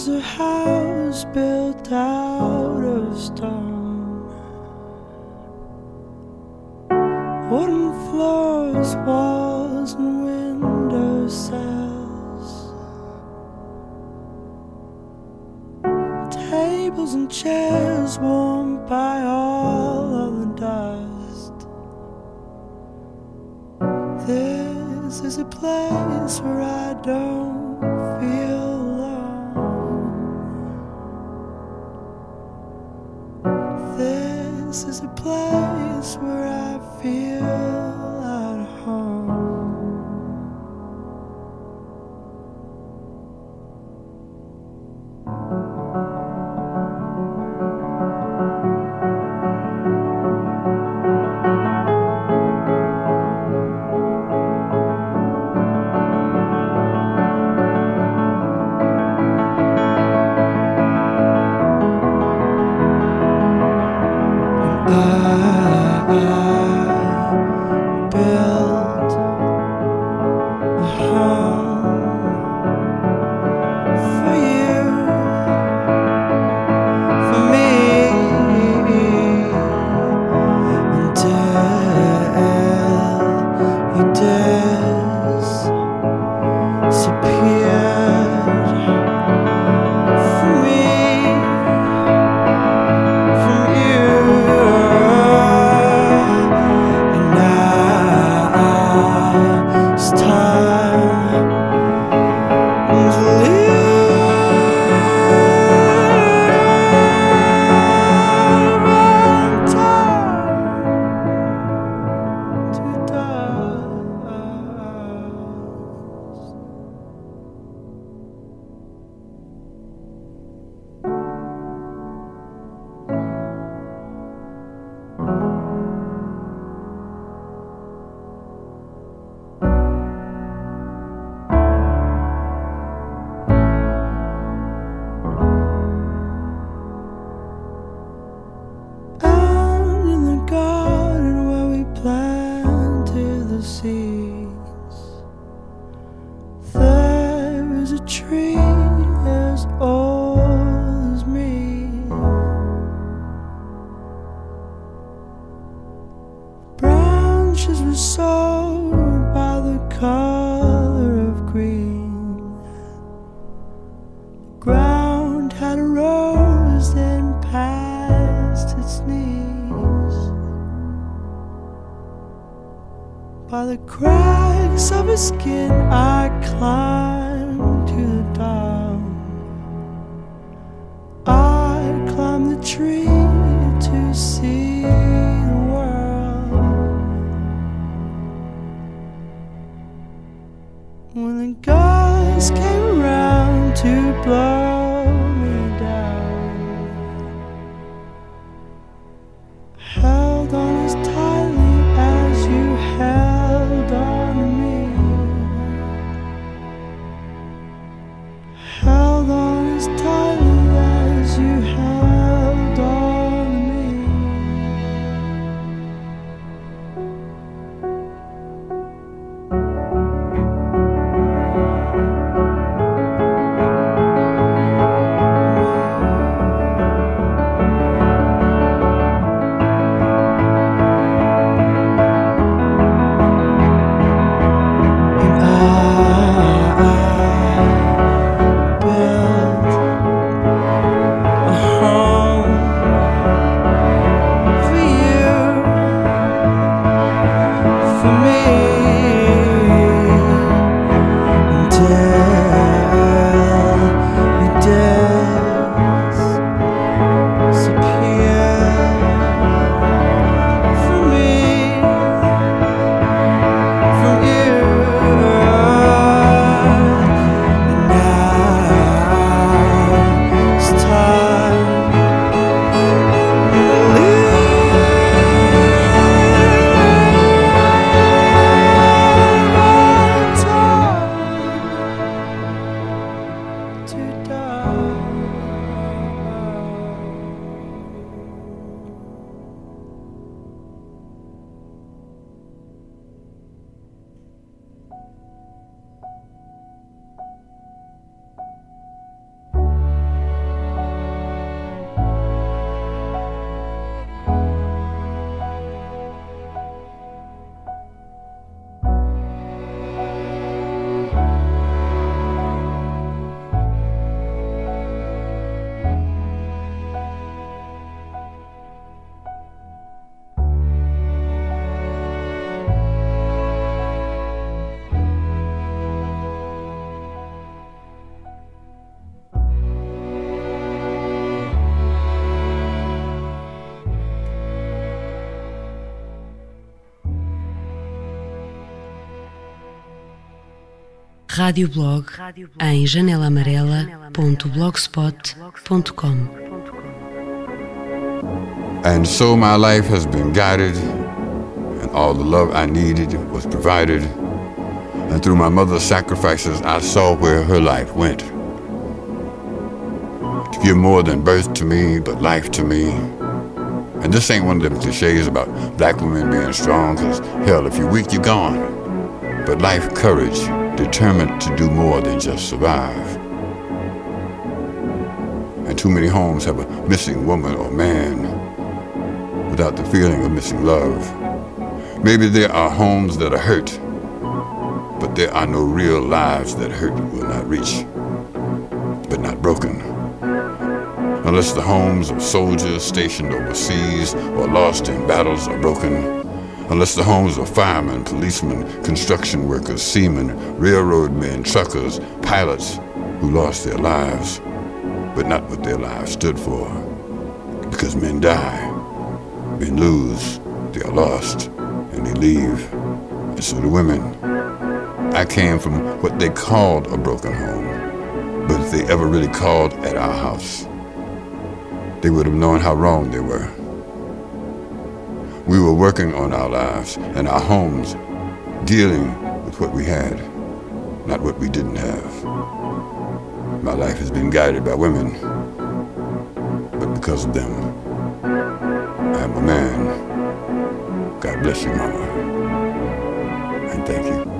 is a house built out of stone, wooden floors, walls, and window cells, tables and chairs worn by all of the dust. This is a place where I don't. Radioblog em janelamarela.blogspot.com. And so my life has been guided, and all the love I needed was provided. And through my mother's sacrifices, I saw where her life went. To give more than birth to me, but life to me. And this ain't one of them cliches about black women being strong, because hell, if you're weak, you're gone. But life courage determined to do more than just survive. And too many homes have a missing woman or man without the feeling of missing love. Maybe there are homes that are hurt, but there are no real lives that hurt will not reach, but not broken. Unless the homes of soldiers stationed overseas or lost in battles are broken unless the homes of firemen, policemen, construction workers, seamen, railroad men, truckers, pilots who lost their lives, but not what their lives stood for. Because men die, men lose, they are lost, and they leave. And so do women. I came from what they called a broken home, but if they ever really called at our house, they would have known how wrong they were. We were working on our lives and our homes, dealing with what we had, not what we didn't have. My life has been guided by women, but because of them, I am a man. God bless you, Mama. And thank you.